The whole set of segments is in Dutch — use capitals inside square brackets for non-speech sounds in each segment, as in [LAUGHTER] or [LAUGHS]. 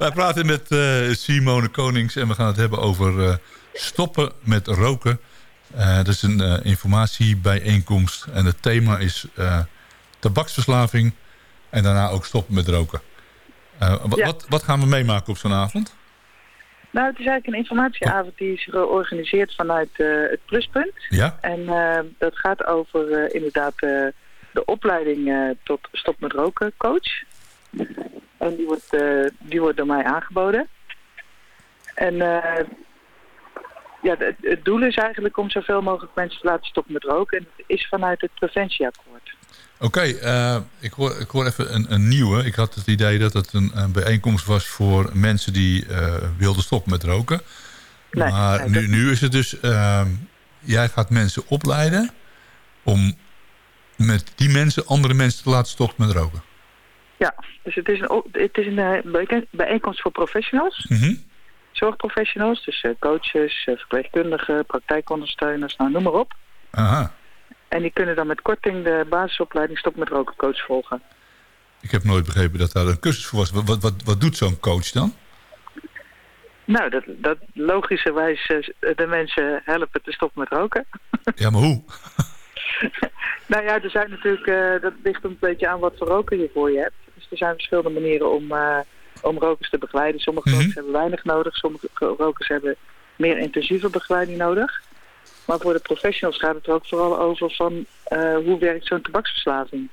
Wij praten met uh, Simone Konings en we gaan het hebben over uh, stoppen met roken. Uh, dat is een informatiebijeenkomst en het thema is tabaksverslaving en daarna ook stoppen met roken. Wat, ja. wat, wat, gaan we meemaken op zo'n avond? Nou, het is eigenlijk een informatieavond die is georganiseerd vanuit het Pluspunt. Ja. En dat gaat over inderdaad de opleiding tot stop met roken coach. En die wordt, uh, die wordt door mij aangeboden. En uh, ja, het, het, doel is eigenlijk om zoveel mogelijk mensen te laten stoppen met roken. En dat is vanuit het preventieakkoord. Oké, okay, uh, ik, hoor, ik hoor even een, een, nieuwe. Ik had het idee dat het een, een bijeenkomst was voor mensen die wilden stoppen met roken. Nee, maar nee, nu, nu is het dus, jij gaat mensen opleiden om met die mensen andere mensen te laten stoppen met roken. Ja, dus het is een, het is een eh, bijeenkomst voor professionals. Mm Zorgprofessionals, dus eh, coaches, eh, verpleegkundigen, praktijkondersteuners, nou noem maar op. Aha. En die kunnen dan met korting de basisopleiding Stop met Roken coach volgen. Ik heb nooit begrepen dat daar een cursus voor was. Wat, wat, wat doet zo'n coach dan? Nou, dat, dat logischerwijs de mensen helpen te stoppen met roken. Ja, maar hoe? [LAUGHS] nou ja, er zijn natuurlijk, dat ligt een beetje aan wat voor roken je voor je hebt. Dus er zijn verschillende manieren om, uh, om rokers te begeleiden. Sommige mm rokers hebben weinig nodig, sommige rokers hebben meer intensieve begeleiding nodig. Maar voor de professionals gaat het er ook vooral over van uh, hoe werkt zo'n tabaksverslaving?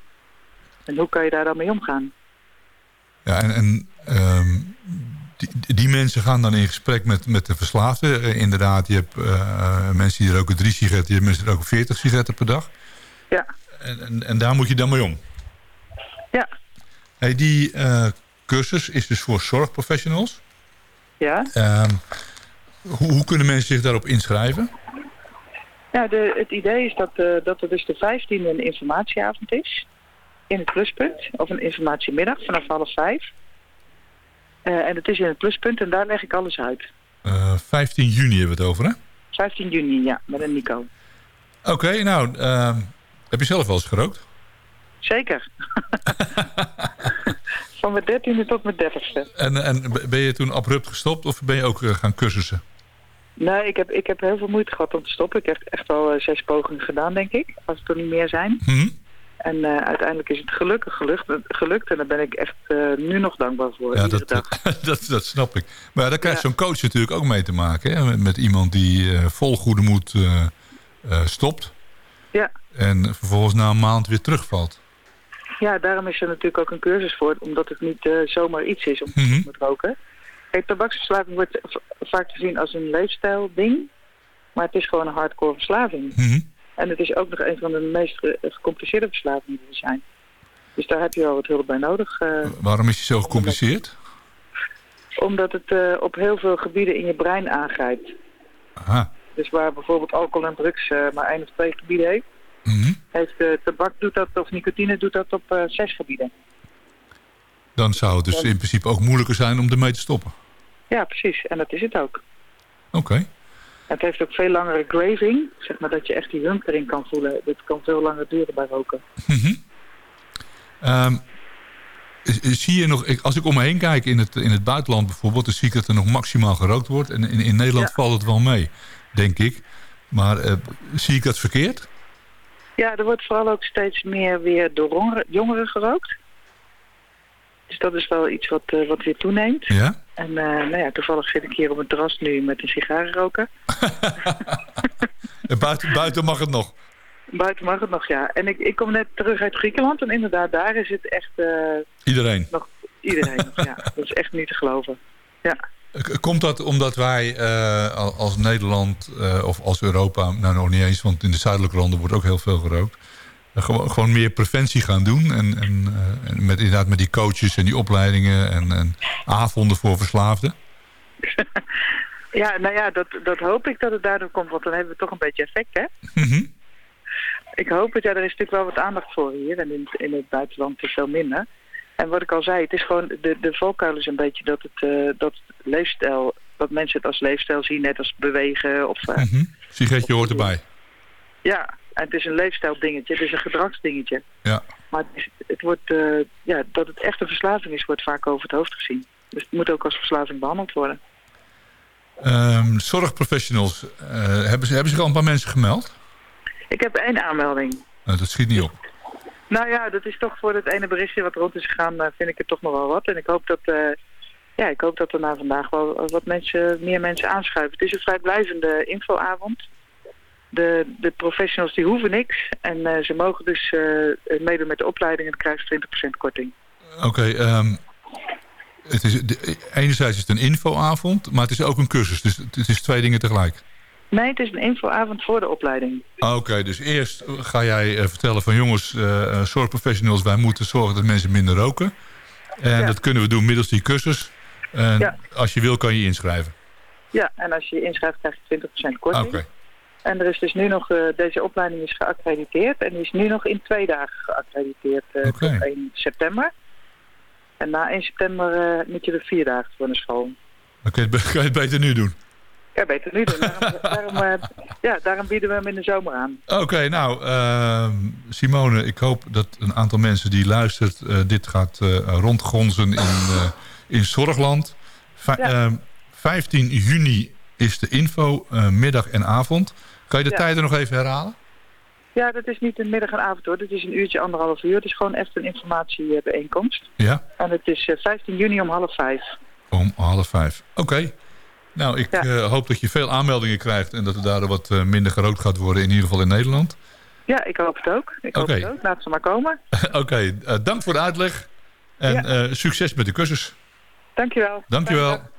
En hoe kan je daar dan mee omgaan? Ja, en, en um, die, die, mensen gaan dan in gesprek met, met de verslaafde. Uh, inderdaad, je hebt uh, mensen die roken drie sigaretten, je hebt mensen die roken veertig sigaretten per dag. Ja. En, en, en daar moet je dan mee om? Hey, die uh, cursus is dus voor zorgprofessionals. Ja. Um, hoe, hoe, kunnen mensen zich daarop inschrijven? Ja, de, het idee is dat, uh, dat er dus de 15e een informatieavond is. In het pluspunt. Of een informatiemiddag vanaf half vijf. Uh, en het is in het pluspunt en daar leg ik alles uit. 15 juni hebben we het over, hè? 15 juni, ja. Met een Nico. Oké, okay, nou, ehm, heb je zelf wel eens gerookt? Zeker. [LAUGHS] Van mijn dertiende tot mijn dertigste. En, en ben je toen abrupt gestopt of ben je ook eh, gaan cursussen? Nee, ik heb, ik heb heel veel moeite gehad om te stoppen. Ik heb echt wel uh, zes pogingen gedaan, denk ik. Als het er niet meer zijn. Mm En uh, uiteindelijk is het gelukkig gelukt, gelukt. En daar ben ik echt uh, nu nog dankbaar voor. Ja, dat, [LAUGHS] dat, dat, snap ik. Maar ja, daar krijgt ja. zo'n coach natuurlijk ook mee te maken. Hè? Met, met iemand die vol goede moed stopt. Ja. En vervolgens na een maand weer terugvalt. Ja, daarom is er natuurlijk ook een cursus voor, omdat het niet uh, zomaar iets is om mm -hmm. te roken. Kijk, tabaksverslaving wordt vaak gezien als een leefstijlding, maar het is gewoon een hardcore verslaving. Mm -hmm. En het is ook nog een van de meest ge gecompliceerde verslavingen die er zijn. Dus daar heb je wel wat hulp bij nodig. Uh, Waarom is die zo gecompliceerd? Omdat het uh, op heel veel gebieden in je brein aangrijpt. Aha. Dus waar bijvoorbeeld alcohol en drugs maar één of twee gebieden heeft, Mm -hmm. Heeft tabak doet dat, of nicotine doet dat op uh, zes gebieden. Dan zou het dus in principe ook moeilijker zijn om ermee te stoppen. Ja, precies. En dat is het ook. Oké. Okay. Het heeft ook veel langere graving. Zeg maar dat je echt die hump erin kan voelen. Dat kan veel langer duren bij roken. Mm -hmm. um, zie je nog, als ik om me heen kijk in het, in het buitenland bijvoorbeeld... dan zie ik dat er nog maximaal gerookt wordt. En in, in Nederland ja. valt het wel mee, denk ik. Maar uh, zie ik dat verkeerd? Ja, er wordt vooral ook steeds meer weer door jongeren gerookt. Dus dat is wel iets wat, uh, wat weer toeneemt. Ja? En uh, nou ja, toevallig zit ik hier op een terras nu met een sigaar roken. [LAUGHS] buiten, buiten mag het nog? Buiten mag het nog, ja. En ik, ik kom net terug uit Griekenland en inderdaad, daar is het echt... Uh, iedereen? Nog, iedereen nog, ja. Dat is echt niet te geloven. Ja. Komt dat omdat wij uh, als Nederland uh, of als Europa, nou nog niet eens, want in de zuidelijke landen wordt ook heel veel gerookt, uh, gewoon, gewoon meer preventie gaan doen en, en, en, met, inderdaad met die coaches en die opleidingen en, en avonden voor verslaafden? [LAUGHS] ja, nou ja, dat, dat hoop ik dat het daardoor komt, want dan hebben we toch een beetje effect, hè? Mm -hmm. Ik hoop het, ja, er is natuurlijk wel wat aandacht voor hier en in, in het buitenland is veel minder. En wat ik al zei, het is gewoon, de, de valkuil is een beetje dat het, uh, dat leefstijl, dat mensen het als leefstijl zien, net als bewegen of... Uh, mm -hmm. Sigaretje hoort erbij. Ja, en het is een leefstijldingetje, het is een gedragsdingetje. Ja. Maar het, is, het wordt, uh, ja, dat het echt een verslaving is, wordt vaak over het hoofd gezien. Dus het moet ook als verslaving behandeld worden. Um, zorgprofessionals, hebben, ze, hebben zich al een paar mensen gemeld? Ik heb één aanmelding. Nou, dat schiet niet op. Nou ja, dat is toch voor het ene berichtje wat rond is gegaan, vind ik het toch nog wel wat. En ik hoop dat, ja, ik hoop dat er na vandaag wel wat mensen, meer mensen aanschuiven. Het is een vrijblijvende infoavond. De, de professionals die hoeven niks. En uh, ze mogen dus uh, meedoen met de opleiding en krijgen 20% korting. Oké, um, het is, enerzijds is het een infoavond, maar het is ook een cursus. Dus het is twee dingen tegelijk. Nee, het is een infoavond voor de opleiding. Oké, okay, dus eerst ga jij uh, vertellen van jongens, zorgprofessionals, wij moeten zorgen dat mensen minder roken. En ja. dat kunnen we doen middels die cursus. En ja. als je wil kan je je inschrijven. Ja, en als je je inschrijft krijg je 20% korting. Oké. Okay. En er is dus nu nog, uh, deze opleiding is geaccrediteerd en die is nu nog in twee dagen geaccrediteerd uh, okay. tot 1 september. En na 1 september uh, moet je er vier dagen voor naar school. Dan kan je, [LAUGHS] kan je het beter nu doen? Ja, beter nu. Daarom, [LAUGHS] daarom ja, daarom bieden we hem in de zomer aan. Oké, okay, nou, ehm, Simone, ik hoop dat een aantal mensen die luistert dit gaat rondgonzen in, in Zorgland. V ja. 15 juni is de info, middag en avond. Kan je de ja. tijden nog even herhalen? Ja, dat is niet een middag en avond hoor. Dat is een uurtje, anderhalf uur. Het is gewoon echt een informatiebijeenkomst. Ja. En het is uh, 15 juni om half vijf. Om half vijf. Oké. Okay. Nou, ik ja. uh, hoop dat je veel aanmeldingen krijgt... en dat er daardoor wat uh, minder gerookt gaat worden, in ieder geval in Nederland. Ja, ik hoop het ook. Ik okay. hoop het ook. Laat ze maar komen. [LAUGHS] Oké, okay. dank voor de uitleg. En ja. succes met de cursus. Dankjewel. Dankjewel.